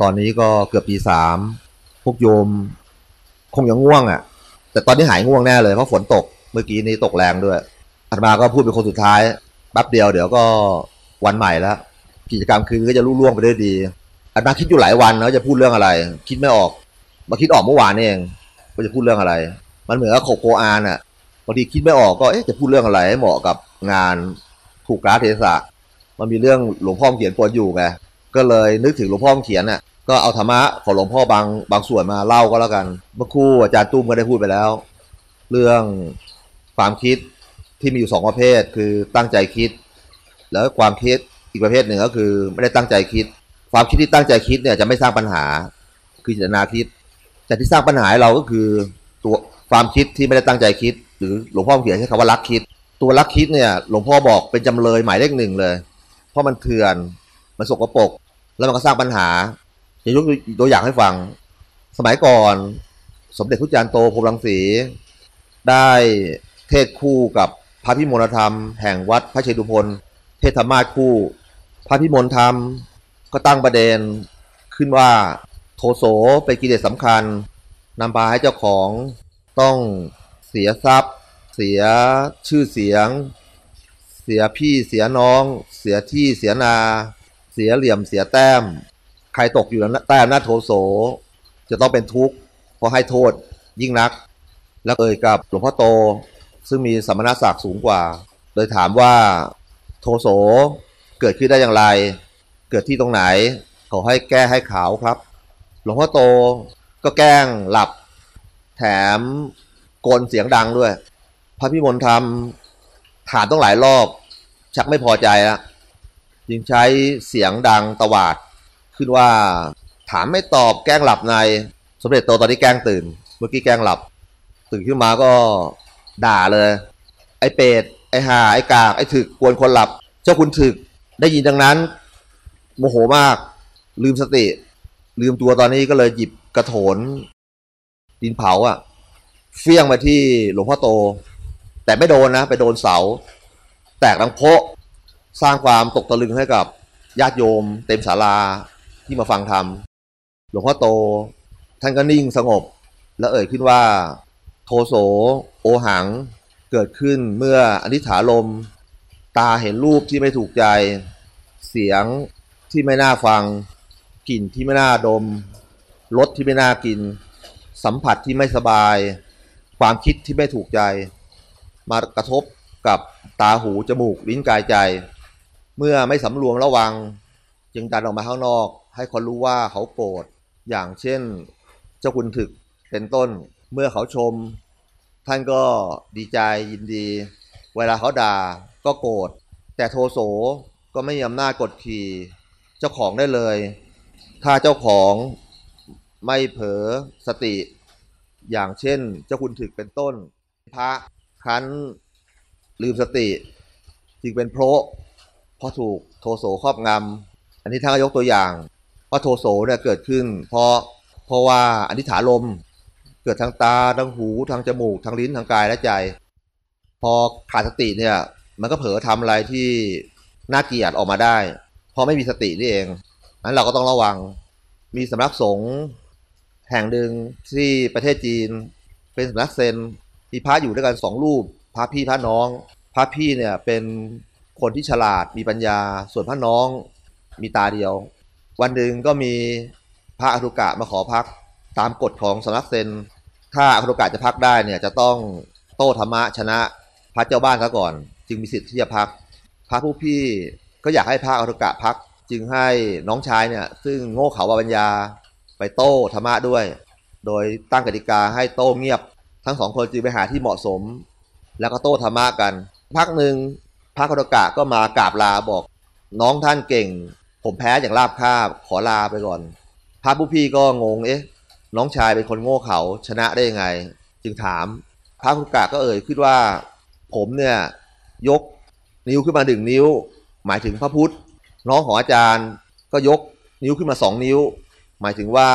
ตอนนี้ก็เกือบปีสามพวกโยม คงยังง่วงอะ่ะ แต่ตอนนี้หายง่วงแน่เลยเพราะฝนตกเมื่อกี้นี้ตกแรงด้วยอาตมาก็พูดเป็นคนสุดท้ายแป๊บเดียวเดี๋ยวก็วันใหม่แล้วกิจกรรมคืนก็จะรุ่ล่วงไปได้ดีอาตมาคิดอยู่หลายวันนะจะพูดเรื่องอะไร คิดไม่ออก มาคิดออกเมื่อวานเองว่าจะพูดเรื่องอะไร มันเหมือนกับโคโกอานอะบางทีคิดไม่ออกก็เอ๊ะจะพูดเรื่องอะไรให้เหมาะกับงานถูกกราเทศะมันมีเรื่องหลวงพ่อเขียนปนอยู่ไง ก็เลยนึกถึงหลวงพ่อเขียนน่ะก็เอาธรรมะของหลวงพ่อบางบางส่วนมาเล่าก็แล้วกัน เมื่อครู่อาจารย์ตุ้มก็ได้พูดไปแล้ว เรื่องความคิดที่มีอยู่สองประเภท คือตั้งใจคิด แล้วความคิดอีกประเภทหนึ่งก็คือไม่ได้ตั้งใจคิด ความคิดที่ตั้งใจคิดเนี่ยจะไม่สร้างปัญหาคือเจตนาคิด แต่ที่สร้างปัญหาเราก็คือตัวความคิดที่ไม่ได้ตั้งใจคิด หรือหลวงพ่อเขียนใช้คำว่ารักคิด ตัวรักคิดเนี่ยหลวงพ่อบอกเป็นจำเลยหมายเลขหนึ่งเลย เพราะมันเถื่อน มันสกปรกแล้วมันก็สร้างปัญหาจะยกตัวอย่างให้ฟัง สมัยก่อน สมเด็จพระจารย์โตพรมรังสี ได้เทศคู่กับพระพิมลธรรม แห่งวัดพระเชตุพนเทศธรรมาคู่ พระพิมลธรรมก็ตั้งประเด็นขึ้นว่าโทโสเป็นกิเลสสำคัญนำพาให้เจ้าของต้องเสียทรัพย์ เสียชื่อเสียง เสียพี่เสียน้อง เสียที่เสียนา สียเหลี่ยมเสียแต้ม ใครตกอยู่ใต้อำนาจโทโส จะต้องเป็นทุกข์เพราะให้โทษยิ่งนัก แล้วเอ่ยกับหลวงพ่อโต ซึ่งมีสมณศักดิ์สูงกว่า โดยถามว่าโทโสเกิดขึ้นได้อย่างไร เกิดที่ตรงไหน ขอให้แก้ให้ขาวครับ หลวงพ่อโตก็แกล้งหลับ แถมโกนเสียงดังด้วย พระพิมลธรรมถามต้องหลายรอบ ชักไม่พอใจแล้ว จึงใช้เสียงดังตวาดขึ้นว่าถามไม่ตอบแกล้งหลับในสมเด็จโตตอนนี้แกล้งตื่น เมื่อกี้แกล้งหลับ ตื่นขึ้นมาก็ด่าเลย ไอ้เป็ดไอ้ห่าไอ้กากไอ้ถึกกวนคนหลับ เจ้าคุณถึกได้ยินดังนั้น โมโหมาก ลืมสติ ลืมตัวตอนนี้ก็เลยหยิบกระโถน ดินเผาอะ่ะเฟี้ยงมาที่หลวงพ่อโต แต่ไม่โดนนะ ไปโดนเสา แตกดังโพะ สร้างความตกตะลึงให้กับญาติโยม เต็มศาลาที่มาฟังธรรม หลวงพ่อโต ท่านก็นิ่งสงบ แล้วเอ่ยขึ้นว่า โทโส โอหัง เกิดขึ้นเมื่ออนิถาลม ตาเห็นรูปที่ไม่ถูกใจ เสียงที่ไม่น่าฟัง กลิ่นที่ไม่น่าดม รสที่ไม่น่ากิน สัมผัสที่ไม่สบาย ความคิดที่ไม่ถูกใจ มากระทบกับตาหูจมูกลิ้นกายใจ เมื่อไม่สำรวมระวัง จึงดันออกมาข้างนอก ให้คนรู้ว่าเขาโกรธอย่างเช่น เจ้าคุณถึกเป็นต้น เมื่อเขาชม ท่านก็ดีใจยินดี เวลาเขาด่าก็โกรธแต่โทโสก็ไม่มีอำนาจกดขี่เจ้าของได้เลย ถ้าเจ้าของไม่เผลอสติ อย่างเช่น เจ้าคุณถึกเป็นต้น พระคันลืมสติ จึงเป็นโพระ เพราะถูกโทโสครอบงำ อันนี้ท่านก็ยกตัวอย่างว่าโทโสเนี่ยเกิดขึ้น เพราะเพราะว่าอนิถาลมเกิดทางตาทางหูทางจมูกทางลิ้นทางกายและใจ พอขาดสติเนี่ยมันก็เผลอทำอะไรที่น่าเกลียดออกมาได้ เพราะไม่มีสตินี่เองนั้นเราก็ต้องระวังมีสำนักสงฆ์แห่งหนึ่งที่ประเทศจีน เป็นสำนักเซนมีพระอยู่ด้วยกันสองรูปพระพี่พระน้อง พระพี่เนี่ยเป็น คนที่ฉลาดมีปัญญา ส่วนพระน้องมีตาเดียว วันหนึ่งก็มีพระอธุกะมาขอพักตามกฎของสำนักเซน ถ้าอธุกะจะพักได้เนี่ยจะต้องโต้ธรรมะชนะพระเจ้าบ้านซะก่อน จึงมีสิทธิ์ที่จะพัก พระผู้พี่ก็อยากให้พระอธุกะพัก จึงให้น้องชายเนี่ยซึ่งโง่เขลาปัญญาไปโต้ธรรมะด้วย โดยตั้งกติกาให้โต้เงียบ ทั้งสองคนจึงไปหาที่เหมาะสม แล้วก็โต้ธรรมะกัน พักหนึ่ง พระอธุกะก็มากราบลาบอก น้องท่านเก่ง ผมแพ้อย่างราบคาบขอลาไปก่อน พระผู้พี่ก็งงเอ๊ะ น้องชายเป็นคนโง่เขาชนะได้ยังไง จึงถาม พระคุกะก็เอ่ยขึ้นว่า ผมเนี่ยยกนิ้วขึ้นมาหนึ่งนิ้ว หมายถึงพระพุทธ น้องของอาจารย์ก็ยกนิ้วขึ้นมาสองนิ้ว หมายถึงว่า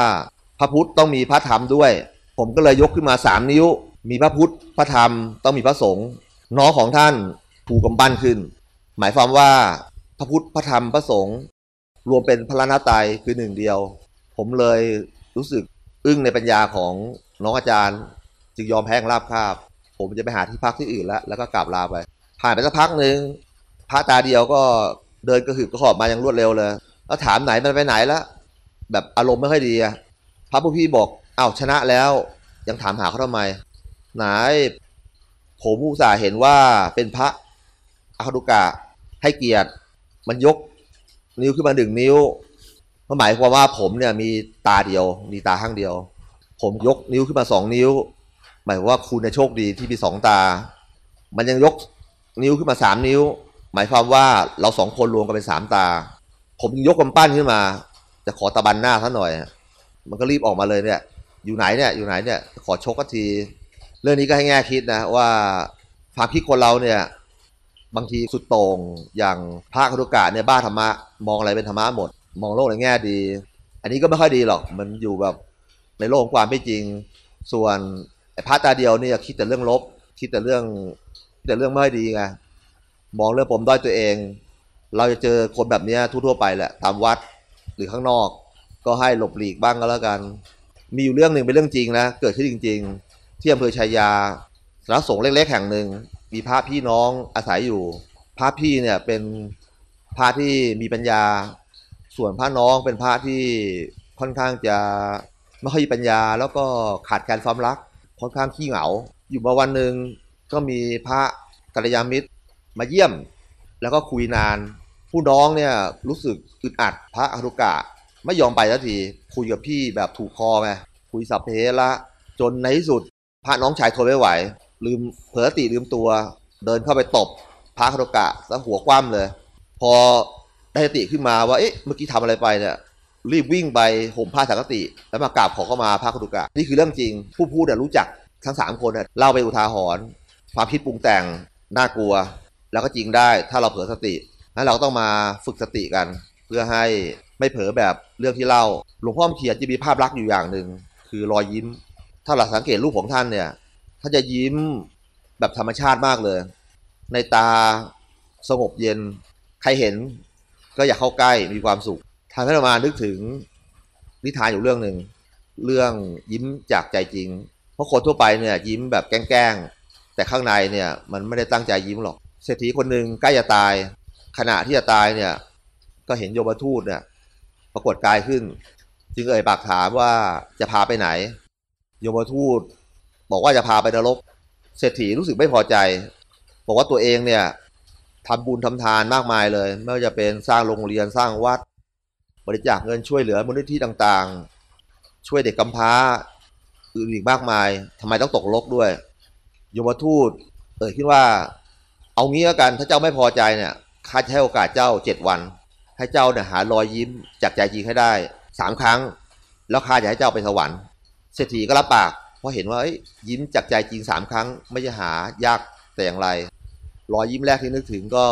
พระพุทธต้องมีพระธรรมด้วย ผมก็เลยยกขึ้นมาสามนิ้ว มีพระพุทธพระธรรมต้องมีพระสงฆ์น้องของท่าน ถูกำปั้นขึ้น หมายความว่าพระพุทธพระธรรมพระสงฆ์รวมเป็นพระนาไตรคือหนึ่งเดียว ผมเลยรู้สึกอึ้งในปัญญาของน้องอาจารย์ จึงยอมแพ้งราบคาบ ผมจะไปหาที่พักที่อื่นแล้ว แล้วก็กลับลาไป ผ่านไปสักพักหนึ่งพระตาเดียวก็เดินกระหืบกระหอบมาอย่างรวดเร็วเลย แล้วถามไหนมันไปไหนแล้วแบบอารมณ์ไม่ค่อยดีอะพระผู้พี่บอกอ้าวชนะแล้ว ยังถามหาเขาทำไม ไหน ผมอุตส่าเห็นว่าเป็นพระ อาคาดุกะให้เกียรติ มันยกนิ้วขึ้นมาหนึ่งนิ้วมันหมายความว่าผมเนี่ยมีตาเดียว มีตาข้างเดียว ผมยกนิ้วขึ้นมาสองนิ้ว หมายความว่าคุณเนี่ยโชคดีที่มีสองตา มันยังยกนิ้วขึ้นมาสามนิ้ว หมายความว่าเราสองคนรวมกันเป็นสามตา ผมยกกำปั้นขึ้นมา จะขอตะบันหน้าซะหน่อย มันก็รีบออกมาเลยเนี่ย อยู่ไหนเนี่ย อยู่ไหนเนี่ย ขอชกกันที เรื่องนี้ก็ให้แง่คิดนะว่าความคิดคนเราเนี่ย บางทีสุดโต่งอย่างพระครุกะเนี่ยบ้าธรรมะ มองอะไรเป็นธรรมะหมด มองโลกในแง่ดี อันนี้ก็ไม่ค่อยดีหรอกมันอยู่แบบในโลกของความไม่จริง ส่วนไอ้พระตาเดียวเนี่ยคิดแต่เรื่องลบ คิดแต่เรื่องคิดแต่เรื่องไม่ดีไงมองเรื่องผมด้อยตัวเอง เราจะเจอคนแบบนี้ทั่วๆไปแหละตามวัดหรือข้างนอก ก็ให้หลบหลีกบ้างก็แล้วกัน มีอยู่เรื่องหนึ่งเป็นเรื่องจริงนะเกิดขึ้นจริง ๆ ที่อำเภอชายาสำนักสงฆ์เล็กๆแห่งหนึ่ง มีพระพี่น้องอาศัยอยู่ พระพี่เนี่ยเป็นพระที่มีปัญญา ส่วนพระน้องเป็นพระที่ค่อนข้างจะไม่ค่อยมีปัญญา แล้วก็ขาดการความรัก ค่อนข้างขี้เหงา อยู่มาวันหนึ่งก็มีพระกัลยาณมิตรมาเยี่ยม แล้วก็คุยนาน ผู้น้องเนี่ยรู้สึกอึดอัดพระอรุกะ ไม่ยอมไปสักทีคุยกับพี่แบบถูกคอไงคุยสัพเพละจนในที่สุดพระน้องชายทนไม่ไหว ลืมเผลอสติลืมตัว เดินเข้าไปตบพระอรุกะซะหัวคว่ำเลย พอได้สติขึ้นมาว่าเอ๊ะเมื่อกี้ทำอะไรไปเนี่ยรีบวิ่งไปห่มผ้าสังกติ แล้วมากราบขอเข้ามาพระครุกะ นี่คือเรื่องจริง ผู้พูดเนี่ยรู้จักทั้งสามคนเนี่ยเล่าไปอุทาหรณ์ความคิดปรุงแต่งน่ากลัว แล้วก็จริงได้ถ้าเราเผลอสตินั้นเราต้องมาฝึกสติกัน เพื่อให้ไม่เผลอแบบเรื่องที่เล่าหลวงพ่อเขียนจะมีภาพลักษณ์อยู่อย่างหนึ่งคือรอยยิ้ม ถ้าเราสังเกตรูปของท่านเนี่ย ท่านจะยิ้มแบบธรรมชาติมากเลย ในตาสงบเย็น ใครเห็นก็อยากเข้าใกล้มีความสุขทำให้เรามานึกถึงนิทานอยู่เรื่องหนึ่งเรื่องยิ้มจากใจจริง เพราะคนทั่วไปเนี่ยยิ้มแบบแกล้งๆแต่ข้างในเนี่ยมันไม่ได้ตั้งใจยิ้มหรอก เศรษฐีคนหนึ่งใกล้จะตาย ขณะที่จะตายเนี่ยก็เห็นโยมทูตเนี่ยปรากฏกายขึ้น จึงเอ่ยปากถามว่าจะพาไปไหน โยมทูต บอกว่าจะพาไปนรก เศรษฐีรู้สึกไม่พอใจ บอกว่าตัวเองเนี่ยทำบุญทำทานมากมายเลย ไม่ว่าจะเป็นสร้างโรงเรียนสร้างวัด บริจาคเงินช่วยเหลือมูลนิธิต่างๆ ช่วยเด็กกำพร้าอื่นอีกมากมายทำไมต้องตกนรกด้วยยมทูต เอ่ยขึ้นว่า เอางี้แล้วกันถ้าเจ้าไม่พอใจเนี่ยข้าจะให้โอกาสเจ้าเจ็ดวัน ให้เจ้าเนี่ยหารอยยิ้มจากใจจริงให้ได้สามครั้ง แล้วข้าจะให้เจ้าไปสวรรค์เศรษฐีก็รับปาก เพราะเห็นว่ายิ้มจากใจจริงสามครั้งไม่ใช่หายากแต่อย่างไร รอยยิ้มแรกที่นึกถึงก็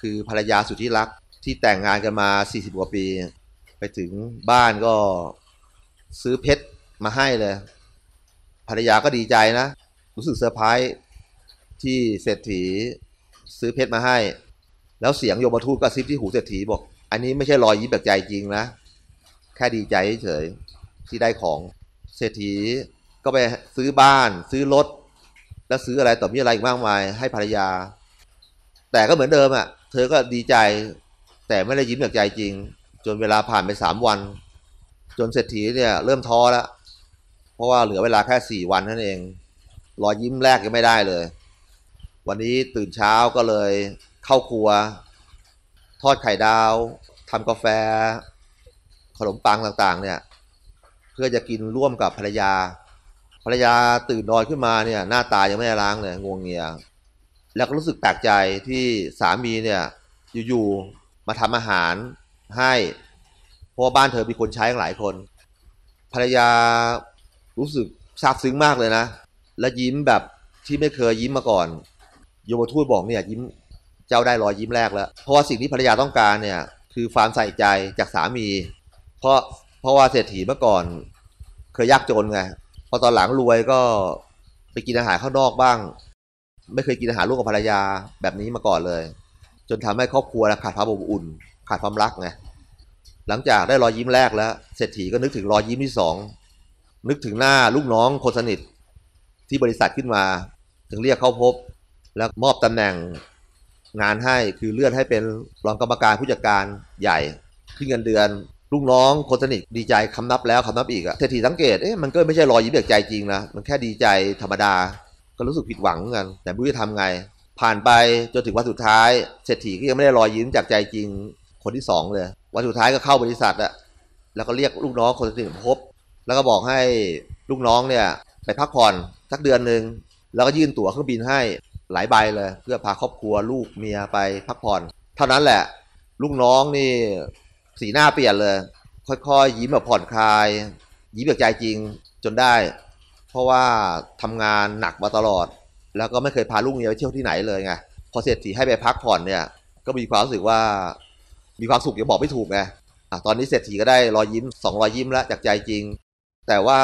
คือภรรยาสุดที่รักที่แต่งงานกันมา 40 กว่าปี ไปถึงบ้านก็ซื้อเพชรมาให้เลย ภรรยาก็ดีใจนะ รู้สึกเซอร์ไพรส์ที่เศรษฐีซื้อเพชรมาให้ แล้วเสียงโยมทูตก็ซิบที่หูเศรษฐีบอก อันนี้ไม่ใช่รอยยิ้มแบบใจจริงนะ แค่ดีใจเฉยที่ได้ของเศรษฐี ก็ไปซื้อบ้าน ซื้อรถ แล้วซื้ออะไรต่อมีอะไรอีกมากมาย ให้ภรรยา แต่ก็เหมือนเดิมอะ่ะ เธอก็ดีใจ แต่ไม่ได้ยิ้มจากใจจริง จนเวลาผ่านไปสามวัน จนเศรษฐีเนี่ยเริ่มท้อแล้ว เพราะว่าเหลือเวลาแค่สี่วันนั่นเอง รอยยิ้มแรกยังไม่ได้เลย วันนี้ตื่นเช้าก็เลยเข้าครัว ทอดไข่ดาวทำกาแฟ ขนมปังต่างๆ เนี่ย เพื่อจะกินร่วมกับภรรยา รรยาตื่นนอนขึ้นมาเนี่ย หน้าตายังไม่ได้ล้างเลยงวงเงีย แล้วก็รู้สึกแปลกใจที่สามีเนี่ย อยู่ๆมาทำอาหารให้เพราะว่าบ้านเธอมีคนใช้หลายคน ภรรยารู้สึกซาบซึ้งมากเลยนะ และยิ้มแบบที่ไม่เคยยิ้มมาก่อน โยมทูตบอกเนี่ยยิ้มเจ้าได้รอยยิ้มแรกแล้ว เพราะว่าสิ่งที่ภรรยาต้องการเนี่ย คือความใส่ใจจากสามี เพราะเพราะว่าเศรษฐีเมื่อก่อน เคยยากจนไง พอตอนหลังรวยก็ไปกินอาหารข้างนอกบ้าง ไม่เคยกินอาหารร่วมกับภรรยาแบบนี้มาก่อนเลย จนทำให้ครอบครัวขาดความอบอุ่น ขาดความรักไงหลังจากได้รอยยิ้มแรกแล้วเศรษฐีก็นึกถึงรอยยิ้มที่สองนึกถึงหน้าลูกน้องคนสนิทที่บริษัทขึ้นมา ถึงเรียกเข้าพบ แล้วมอบตำแหน่งงานให้คือเลื่อนให้เป็นรองกรรมการผู้จัดการใหญ่ขึ้นเงินเดือน ลูกน้องคนสนิทดีใจคำนับแล้วคำนับอีกอะเศรษฐีสังเกตเอ๊ะมันก็ไม่ใช่รอยยิ้มจากใจจริงนะมันแค่ดีใจธรรมดา ก็รู้สึกผิดหวังเหมือนกัน แต่ไม่รู้จะทำไง ผ่านไปจนถึงวันสุดท้ายเศรษฐีก็ยังไม่ได้รอยยิ้มจากใจจริง คนที่สองเลยวันสุดท้ายก็เข้าบริษัทอะแล้วก็เรียกลูกน้องคนสนิทพบ แล้วก็บอกให้ลูกน้องเนี่ยไปพักผ่อนสักเดือนหนึ่งแล้วก็ยื่นตั๋วเครื่องบินให้หลายใบเลย เพื่อพาครอบครัวลูกเมียไปพักผ่อน เท่านั้นแหละ ลูกน้องนี่ สีหน้าเปลี่ยนเลย ค่อยๆ ยิ้มแบบผ่อนคลาย ยิ้มแบบใจจริงจนได้ เพราะว่าทำงานหนักมาตลอด แล้วก็ไม่เคยพาลูกเมียไปเที่ยวที่ไหนเลยไงพอเสร็จถีให้ไปพักผ่อนเนี่ย ก็มีความรู้สึกว่ามีความสุขยังบอกไม่ถูกไงอะตอนนี้เศรษฐีก็ได้รอยยิ้มสองรอยยิ้มแล้วจากใจจริง แต่ว่า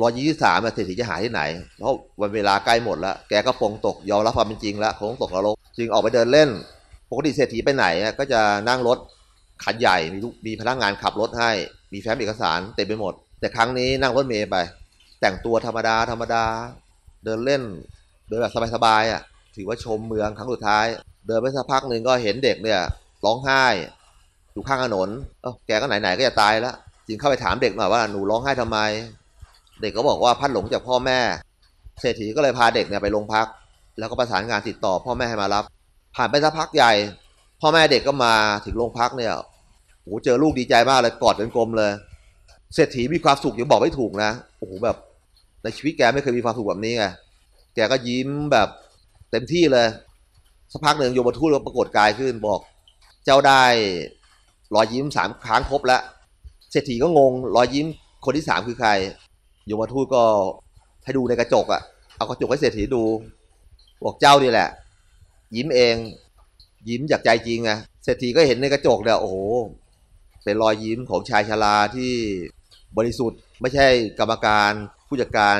รอยยิ้มที่สามเศรษฐีจะหาที่ไหน เพราะวันเวลาใกล้หมดแล้วแกก็ปรงตกยอมรับความเป็นจริงแล้วคงตกนรกจึงออกไปเดินเล่นปกติเศรษฐีไปไหนก็จะนั่งรถ คันใหญ่มีมีพนักงานขับรถให้ มีแฟ้มเอกสารเต็มไปหมด แต่ครั้งนี้นั่งรถเมล์ไป แต่งตัวธรรมดาธรรมดา เดินเล่นเดินแบบสบายๆอะถือว่าชมเมืองครั้งสุดท้าย เดินไปสักพักหนึ่งก็เห็นเด็กเนี่ยร้องไห้อยู่ข้างถนนเอ้าแกก็ไหนๆก็จะตายแล้วจึงเข้าไปถามเด็กหน่อยว่าหนูร้องไห้ทำไม เด็กก็บอกว่าพัดหลงจากพ่อแม่ เศรษฐีก็เลยพาเด็กเนี่ยไปโรงพัก แล้วก็ประสานงานติดต่อพ่อแม่ให้มารับ ผ่านไปสักพักใหญ่ พ่อแม่เด็กก็มาถึงโรงพักเนี่ยโอ้โหเจอลูกดีใจมากเลยกอดกันกลมเลย เศรษฐีมีความสุขยังบอกไม่ถูกนะโอ้โหแบบ ในชีวิตแกไม่เคยมีความสุขแบบนี้ไงแกก็ยิ้มแบบเต็มที่เลยสักพักหนึ่งโยมทูตก็ปรากฏกายขึ้นบอก เจ้าได้รอยยิ้มสามครั้งครบแล้วเศรษฐีก็งงรอยยิ้มคนที่สามคือใครโยมทูตก็ให้ดูในกระจกอะเอากระจกให้เศรษฐีดู บอกเจ้านี่แหละ ยิ้มเอง ยิ้มจากใจจริงไงเศรษฐีก็เห็นในกระจกเนี่ยโอ้โหเป็นรอยยิ้มของชายชราที่บริสุทธิ์ ไม่ใช่กรรมการผู้จัดการ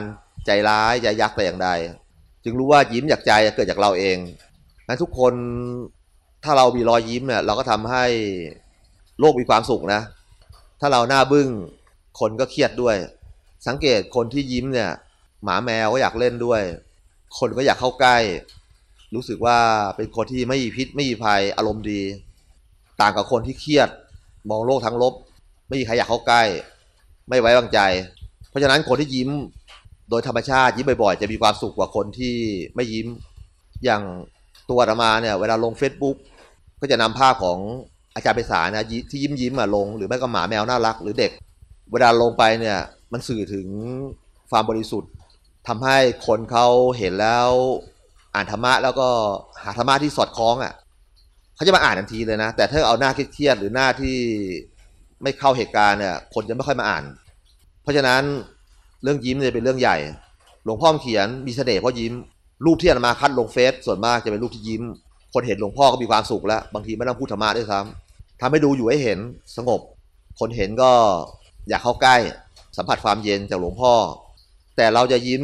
ใจร้ายใจยักษ์แต่อย่างใด จึงรู้ว่ายิ้มจากใจเกิดจากเราเองนั้นทุกคนถ้าเรามีรอยยิ้มเนี่ยเราก็ทำให้โลกมีความสุขนะ ถ้าเราหน้าบึ้งคนก็เครียดด้วย สังเกตคนที่ยิ้มเนี่ย หมาแมวก็อยากเล่นด้วย คนก็อยากเข้าใกล้ รู้สึกว่าเป็นคนที่ไม่มีพิษไม่มีภัยอารมณ์ดี ต่างกับคนที่เครียด มองโลกทั้งลบ ไม่มีใครอยากเข้าใกล้ ไม่ไว้วางใจ เพราะฉะนั้นคนที่ยิ้มโดยธรรมชาติยิ้มบ่อยๆ จะมีความสุขกว่าคนที่ไม่ยิ้มอย่างตัวอาตมาเนี่ยเวลาลง Facebook ก็จะนำภาพของอาจารย์ไปสารนะที่ยิ้มยิ้มมาลง หรือไม่ก็หมาแมวน่ารัก หรือเด็ก เวลาลงไปเนี่ยมันสื่อถึงความบริสุทธิ์ทำให้คนเขาเห็นแล้ว อ่านธรรมะแล้วก็หาธรรมะที่สอดคล้องอะเขาจะมาอ่านทันทีเลยนะ แต่ถ้าเอาหน้าเครียดหรือหน้าที่ไม่เข้าเหตุการณ์เนี่ย คนจะไม่ค่อยมาอ่าน เพราะฉะนั้นเรื่องยิ้มเนี่ยเป็นเรื่องใหญ่ หลวงพ่อเขียนมีเสน่ห์เพราะยิ้ม รูปที่อาตมาคัดลงเฟซส่วนมากจะเป็นรูปที่ยิ้ม คนเห็นหลวงพ่อก็มีความสุขแล้ว บางทีไม่ต้องพูดธรรมะด้วยซ้ำทำให้ดูอยู่ให้เห็นสงบ คนเห็นก็อยากเข้าใกล้สัมผัสความเย็นจากหลวงพ่อ แต่เราจะยิ้ม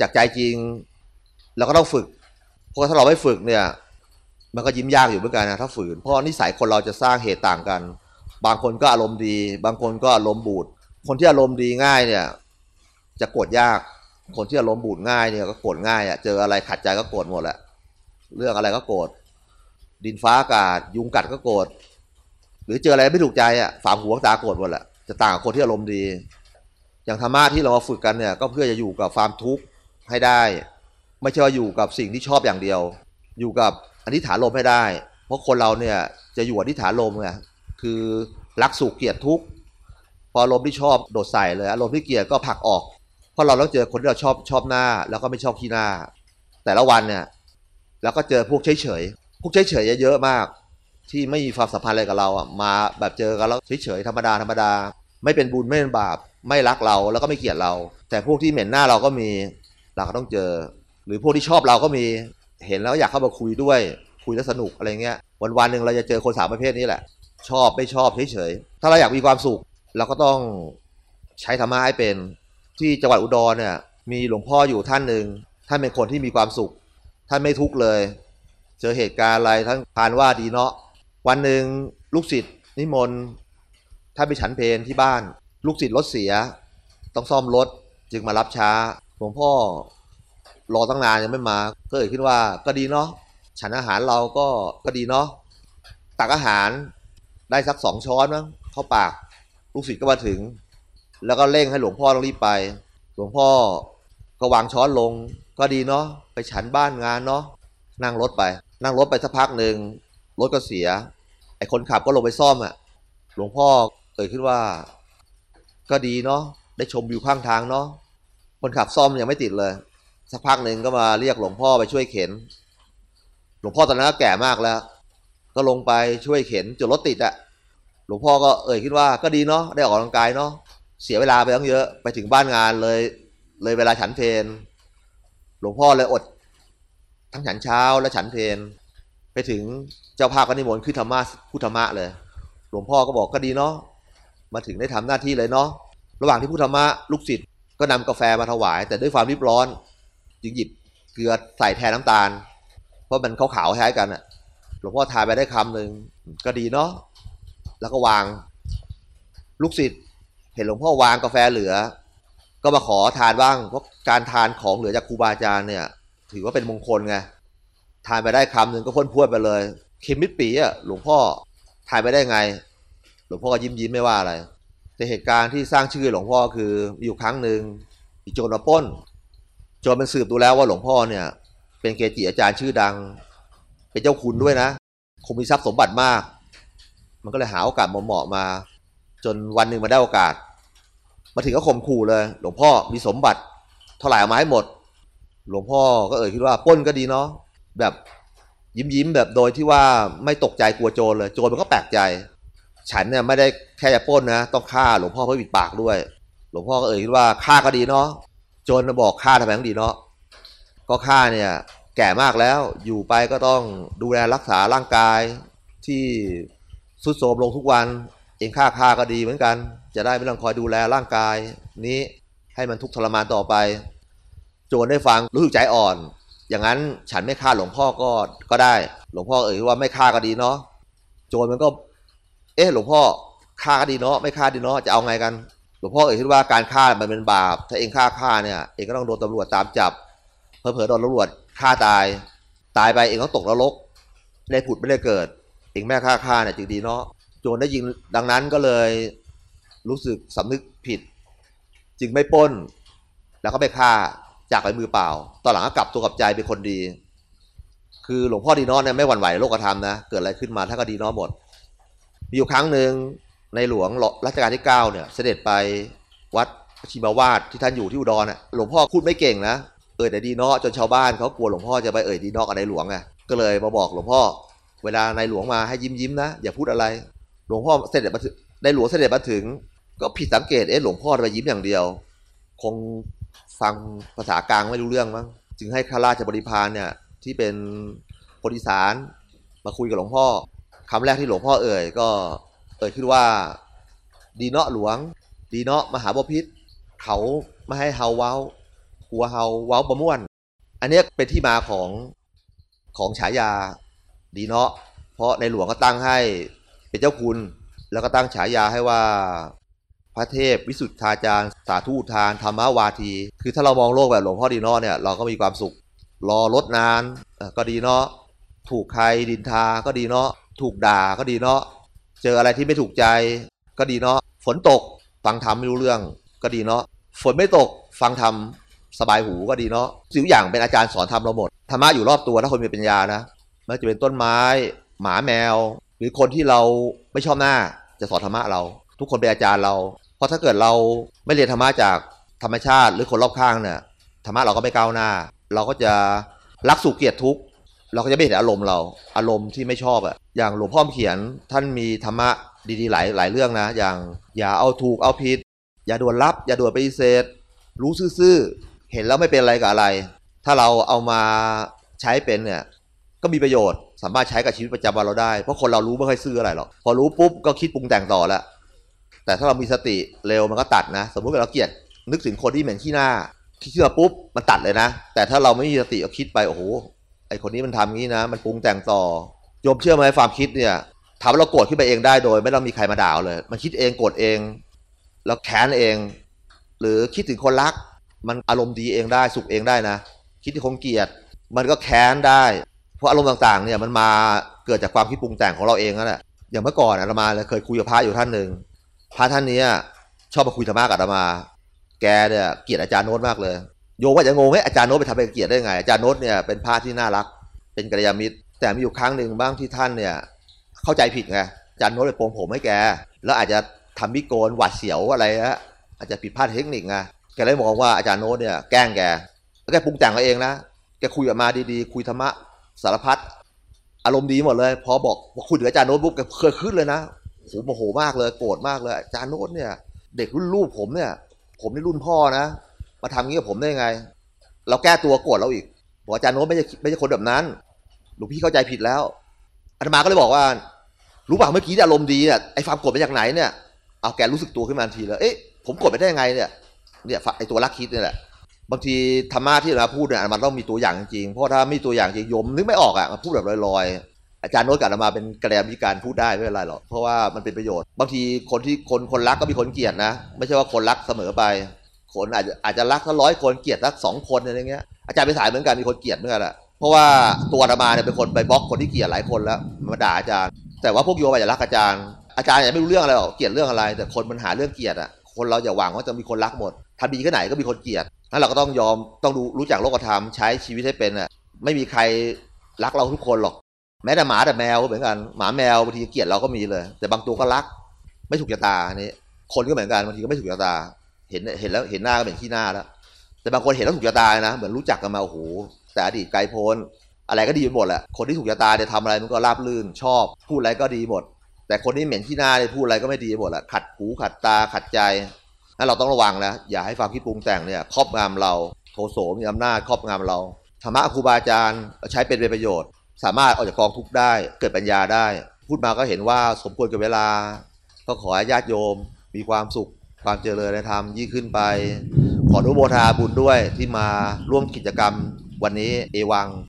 จากใจจริง เราก็ต้องฝึก เพราะถ้าเราไม่ฝึกเนี่ย มันก็ยิ้มยากอยู่เหมือนกันนะถ้าฝืน เพราะนิสัยคนเราจะสร้างเหตุต่างกัน บางคนก็อารมณ์ดี บางคนก็อารมณ์บูด คนที่อารมณ์ดีง่ายเนี่ย จะโกรธยาก คนที่อารมณ์บูดง่ายเนี่ยก็โกรธง่ายอะ เจออะไรขัดใจก็โกรธหมดแหละ เรื่องอะไรก็โกรธ ดินฟ้าอากาศ ยุงกัดก็โกรธ หรือเจออะไรไม่ถูกใจอะฝาหัวตาโกรธหมดแหละ จะต่างกับคนที่อารมณ์ดี อย่างธรรมะที่เรามาฝึกกันเนี่ย ก็เพื่อจะอยู่กับความทุกข์ให้ได้ ไม่ใช่ว่าอยู่กับสิ่งที่ชอบอย่างเดียว อยู่กับอธิษฐานลมให้ได้ เพราะคนเราเนี่ยจะอยู่อธิษฐานลมไงคือรักสุขเกลียดทุกข์พออารมณ์ที่ชอบโดดใส่เลยอารมณ์ที่เกลียดก็ผลักออก เพราะเราต้องเจอคนที่เราชอบชอบหน้า แล้วก็ไม่ชอบขี้หน้า แต่ละวันเนี่ยแล้วก็เจอพวกเฉยเฉยพวกเฉยเฉยเยอะมาก ที่ไม่มีความสัมพันธ์อะไรกับเราอะมาแบบเจอกันแล้วเฉยเฉยธรรมดาธรรมดา ไม่เป็นบุญไม่เป็นบาป ไม่รักเราแล้วก็ไม่เกลียดเรา แต่พวกที่เหม็นหน้าเราก็มีเราก็ต้องเจอ หรือพวกที่ชอบเราก็มีเห็นแล้วอยากเข้ามาคุยด้วย คุยแล้วสนุกอะไรเงี้ย วันวันหนึ่งเราจะเจอคนสามประเภทนี้แหละ ชอบไม่ชอบเฉยๆถ้าเราอยากมีความสุข เราก็ต้องใช้ธรรมะให้เป็นที่จังหวัดอุดรเนี่ยมีหลวงพ่ออยู่ท่านหนึ่งท่านเป็นคนที่มีความสุข ท่านไม่ทุกข์เลย เจอเหตุการณ์อะไรท่านพานว่าดีเนาะวันหนึ่งลูกศิษย์นิมนต์ถ้านไปฉันเพลที่บ้าน ลูกศิษย์รถเสีย ต้องซ่อมรถจึงมารับช้าหลวงพ่อ รอตั้งนานยังไม่มา ก็เอ่ยขึ้นว่าก็ดีเนาะฉันอาหารเราก็ก็ดีเนาะตักอาหารได้สักสองช้อนมั้งเข้าปากลูกศิษย์ก็มาถึง แล้วก็เร่งให้หลวงพ่อต้องรีบไป หลวงพ่อก็วางช้อนลง ก็ดีเนาะไปฉันบ้านงานเนาะนั่งรถไป นั่งรถไปสักพักหนึ่งรถก็เสีย ไอ้คนขับก็ลงไปซ่อมอะ่ะหลวงพ่อเอ่ยขึ้นว่า ก็ดีเนาะได้ชมวิวข้างทางเนาะคนขับซ่อมยังไม่ติดเลย สักพักหนึ่งก็มาเรียกหลวงพ่อไปช่วยเข็น หลวงพ่อตอนนั้นก็แก่มากแล้ว ก็ลงไปช่วยเข็นจนรถติดอะหลวงพ่อก็เอ่ยขึ้นว่าก็ดีเนาะได้ออกกำลังกายเนาะเสียเวลาไปตั้งเยอะไปถึงบ้านงานเลย เลยเวลาฉันเพลหลวงพ่อเลยอด ทั้งฉันเช้าและฉันเพลไปถึงเจ้าภาพก็นิมนต์ขึ้นธรรมะพุทธรรมะเลย หลวงพ่อก็บอกก็ดีเนาะมาถึงได้ทำหน้าที่เลยเนาะระหว่างที่พุทธรรมะลูกศิษย์ก็นำกาแฟมาถวาย แต่ด้วยความรีบร้อน จึงหยิบเกลือใส่แทนน้ำตาล เพราะมันขาวๆคล้ายกันอะหลวงพ่อทานไปได้คำหนึ่งก็ดีเนาะแล้วก็วางลูกศิษย์เห็นหลวงพ่อวางกาแฟเหลือ ก็มาขอทานบ้าง เพราะการทานของเหลือจากครูบาอาจารย์เนี่ย ถือว่าเป็นมงคลไงทานไปได้คำหนึ่งก็พ้นพวดไปเลยเค็มมิดปีอะหลวงพ่อทานไปได้ไง หลวงพ่อก็ยิ้มยิ้มไม่ว่าอะไรแต่เหตุการณ์ที่สร้างชื่อหลวงพ่อคืออยู่ครั้งหนึ่งโจรมาป้น จรมันสืบดูแล้วว่าหลวงพ่อเนี่ย เป็นเกจิอาจารย์ชื่อดัง เป็นเจ้าคุณด้วยนะ คงมีทรัพย์สมบัติมาก มันก็เลยหาโอกาสเหมาะมา จนวันหนึ่งมาได้โอกาส มาถึงก็ข่มขู่เลย หลวงพ่อมีสมบัติเท่าไหร่เอามาให้หมด หลวงพ่อก็เอ่ยคิดว่าปล้นก็ดีเนาะแบบยิ้มยิ้มแบบโดยที่ว่าไม่ตกใจกลัวโจรเลย โจรมันก็แปลกใจ ฉันเนี่ยไม่ได้แค่จะปล้นนะ ต้องฆ่าหลวงพ่อเพื่อปิดปากด้วย หลวงพ่อก็เอ่ยคิดว่าฆ่าก็ดีเนาะ จรมาบอกฆ่าทำไมต้องดีเนาะก็ฆ่าเนี่ยแก่มากแล้วอยู่ไปก็ต้องดูแลรักษาร่างกายที่สุดโทรมลงทุกวัน เองฆ่าฆ่าก็ดีเหมือนกัน จะได้ไม่ต้องคอยดูแลร่างกาย นี้ให้มันทุกข์ทรมานต่อไป โจรได้ฟังรู้สึกใจอ่อน อย่างนั้นฉันไม่ฆ่าหลวงพ่อก็ก็ได้ หลวงพ่อเอ่ยว่าไม่ฆ่าก็ดีเนาะโจรมันก็ เอ๊ะหลวงพ่อฆ่าก็ดีเนาะไม่ฆ่าดีเนาะจะเอาไงกัน ลวงพ่อเอ่ยคิดว่าการฆ่ามันเป็นบาป ถ้าเองฆ่าฆ่าเนี่ยเองก็ต้องโดนตำรวจตามจับเผลอๆโดนตำรวจฆ่าตาย ตายไปเองต้องตกนรกไม่ได้ผุดไม่ได้เกิด เองแม่ฆ่าฆ่าเนี่ยจึงดีเนาะโจรได้ยินดังนั้นก็เลยรู้สึกสำนึกผิด จึงไม่ปล้น แล้วก็ไปฆ่าจากไปมือเปล่า ตอนหลังก็กลับตัวกลับใจเป็นคนดี คือหลวงพ่อดีนอเนี่ยไม่หวั่นไหวโลกธรรมนะเกิดอะไรขึ้นมาท่านก็ดีนอหมด มีอยู่ครั้งหนึ่ง ในหลวงรัชกาลที่9เนี่ยเสด็จไปวัดชิมาวาดที่ท่านอยู่ที่อุดรน่ะหลวงพ่อพูดไม่เก่งนะเอ่ยแต่ดีเนาะจนชาวบ้านเขากลัวหลวงพ่อจะไปเอ่ยดีเนาะกับในหลวงไงก็เลยมาบอกหลวงพ่อ เวลาในหลวงมาให้ยิ้มยิ้มนะอย่าพูดอะไร หลวงพ่อเสด็จมาถึงในหลวงเสด็จมาถึง ก็ผิดสังเกตเอ๊ะหลวงพ่อไปยิ้มอย่างเดียว คงฟังภาษากลางไม่รู้เรื่องมั้งจึงให้ข้าราชบริพารเนี่ยที่เป็นคนอีสานมาคุยกับหลวงพ่อคำแรกที่หลวงพ่อเอ่ยก็ เอ่ยขึ้นว่า ดีเนาะหลวง ดีเนาะมหาบพิษเขาไม่ให้เฮาเว้าหัวเฮาเว้าประม่วน อันนี้เป็นที่มาของของฉายาดีเนาะเพราะในหลวงก็ตั้งให้เป็นเจ้าคุณ แล้วก็ตั้งฉายาให้ว่าพระเทพวิสุทธาจารย์ สาธุทานธรรมวาที คือถ้าเรามองโลกแบบหลวงพ่อดีเนาะเนี่ยเราก็มีความสุข รอรถนานก็ดีเนาะถูกใครดินทาก็ดีเนาะถูกด่าก็ดีเนาะ เจออะไรที่ไม่ถูกใจก็ดีเนาะฝนตกฟังธรรมไม่รู้เรื่องก็ดีเนาะฝนไม่ตกฟังธรรมสบายหูก็ดีเนาะสิ่งอย่างเป็นอาจารย์สอนธรรมเราหมดธรรมะอยู่รอบตัวถ้าคนมีปัญญานะไม่ว่าจะเป็นต้นไม้ หมาแมว หรือคนที่เราไม่ชอบหน้าจะสอนธรรมะเรา ทุกคนเป็นอาจารย์เรา เพราะถ้าเกิดเราไม่เรียนธรรมะจากธรรมชาติหรือคนรอบข้างเนี่ยธรรมะเราก็ไม่ก้าวหน้า เราก็จะรักสุขเกลียดทุกข์ เราก็จะไม่เห็นอารมณ์เรา อารมณ์ที่ไม่ชอบอะอย่างหลวงพ่อเขียนท่านมีธรรมะดีๆหลายหลายเรื่องนะ อย่างอย่าเอาถูกเอาผิด อย่าด่วนรับ อย่าด่วนปฏิเสธ รู้ซื่อๆเห็นแล้วไม่เป็นอะไรกับอะไร ถ้าเราเอามาใช้เป็นเนี่ยก็มีประโยชน์สามารถใช้กับชีวิตประจำวันเราได้ เพราะคนเรารู้ไม่ค่อยซื่ออะไรหรอกพอรู้ปุ๊บก็คิดปรุงแต่งต่อแล้วแต่ถ้าเรามีสติเร็วมันก็ตัดนะ สมมติเราเกลียดนึกถึงคนที่เหม็นขี้หน้าคิดขึ้นมาปุ๊บมันตัดเลยนะ แต่ถ้าเราไม่มีสติก็คิดไปโอ้โห อคนนี้มันทำงี้นะ มันปรุงแต่งต่อโยมเชื่อไหมความคิดเนี่ยถามว่าเราโกรธขึ้นไปเองได้โดย ไม่ต้องมีใครมาด่าเราเลย มันคิดเองโกรธเอง แล้วแค้นเอง หรือคิดถึงคนรัก มันอารมณ์ดีเองได้สุขเองได้นะ คิดถึงคนเกลียด มันก็แค้นได้ เพราะอารมณ์ต่างๆเนี่ยมันมาเกิดจากความคิดปรุงแต่งของเราเองนั่นแหละอย่างเมื่อก่อนอาตมาเลยเคยคุยกับพระอยู่ท่านหนึ่งพระท่านเนี้ยชอบมาคุยธรรมะกับอาตมา แกเนี่ยเกลียดอาจารย์โน้ตมากเลย โยว่าจะงงเฮ้ยอาจารย์โน้ตไปทำเป็นเกลียดได้ไง อาจารย์โน้ตเนี่ยเป็นพระที่น่ารัก เป็นกัลยาณมิตร แต่มีอยู่ครั้งหนึ่งบ้างที่ท่านเนี่ยเข้าใจผิดไงอาจารย์โน้ตไปโปรงผมให้แก แล้วอาจจะทำมิโกนหวัดเสียวอะไรนะอาจจะผิดพลาดเทคนิคไงแกเลยมองว่าอาจารย์โน้ตเนี่ยแกล้งแกแล้วแกปรุงแต่งเอาเองนะแกคุยออกมาดีๆ คุยธรรมะสารพัดอารมณ์ดีหมดเลย พอบอกพอคุยถึงอาจารย์โน้ตปุ๊บแกเคยขึ้นเลยนะโหโมโหมากเลยโกรธมากเลยอาจารย์โน้ตเนี่ย เด็กรุ่นลูกผมเนี่ย ผมนี่รุ่นพ่อนะ มาทำงี้กับผมได้ยังไง เราแก้ตัวโกรธเราอีกบอกอาจารย์โน้ตไม่ใช่ไม่ใช่คนแบบนั้นหลวงพี่เข้าใจผิดแล้วอาตมาก็เลยบอกว่า รู้ป่ะเมื่อกี้เนี่ยอารมณ์ดีเนี่ยไอ้ความโกรธมาจากไหนเนี่ยเอาแกรู้สึกตัวขึ้นมาทันทีเลยเอ๊ะผมโกรธไปได้ยังไงเนี่ยเนี่ยไอ้ตัวรักคิดเนี่ยแหละบางทีธรรมะที่เราพูดเนี่ยมันต้องมีตัวอย่างจริงเพราะถ้าไม่มีตัวอย่างจริงโยมนึกไม่ออกอะมาพูดแบบลอยๆ อาจารย์โน้ตกับอาตมาเป็นกระแดมวิการพูดได้ไม่เป็นไรหรอกเพราะว่ามันเป็นประโยชน์ บางทีคนที่คนคนรักก็มีคนเกลียดนะ ไม่ใช่ว่าคนรักเสมอไป คนอาจจะอาจจะรักถ้าร้อยคนเกลียดสักสองคนอะไรเงี้ยอาจารย์ไปสายเหมือนกันมีคนเกลียดเหมือนกันแหละเพราะว่าตัวอาตมาเนี่ยเป็นคนไปบล็อกคนที่เกลียดหลายคนแล้วมาด่าอาจารย์ แต่ว่าพวกโยมอาจจะรักอาจารย์ อาจารย์อาจจะไม่รู้เรื่องอะไรหรอกเกลียดเรื่องอะไร แต่คนมันหาเรื่องเกลียดอะคนเราอย่าหวังว่าจะมีคนรักหมดทำดีแค่ไหนก็มีคนเกลียดนั้นเราก็ต้องยอมต้องดูรู้จักโลกธรรมใช้ชีวิตให้เป็นอะไม่มีใครรักเราทุกคนหรอกแม้แต่หมาแต่แมวก็เหมือนกันหมาแมวบางทีเกลียดเราก็มีเลย แต่บางตัวก็รัก ไม่ถูกชะตาอันนี้ คนก็เหมือนกันบางทีก็ไม่ถูกชะตา เห็นเห็นแล้วเห็นหน้าก็เป็นขี้หน้าแล้ว แต่บางคนเห็นแล้วถูกชะตายนะเหมือนรู้จักกันมาโอ้โหแต่อดีตไกลโพ้นอะไรก็ดีไปหมดแหละคนที่ถูกชะตาเนี่ยทำอะไรมันก็ราบรื่นชอบ พูดอะไรก็ดีหมด แต่คนที่เหม็นขี้หน้าเนี่ยพูดอะไรก็ไม่ดีหมดแหละขัดหูขัดตาขัดใจนั้นเราต้องระวังนะอย่าให้ความคิดปรุงแต่งเนี่ยครอบงำเราโทโสมีอำนาจครอบงำเราธรรมะครูบาอาจารย์ใช้เป็นประโยชน์ สามารถออกจากกองทุกข์ได้ เกิดปัญญาได้ พูดมาก็เห็นว่าสมควรกับเวลา ก็ขอให้ญาติโยมมีความสุข ความเจริญในธรรมยิ่งขึ้นไป ขออนุโมทนาบุญด้วยที่มาร่วมกิจกรรมวันนี้เอวัง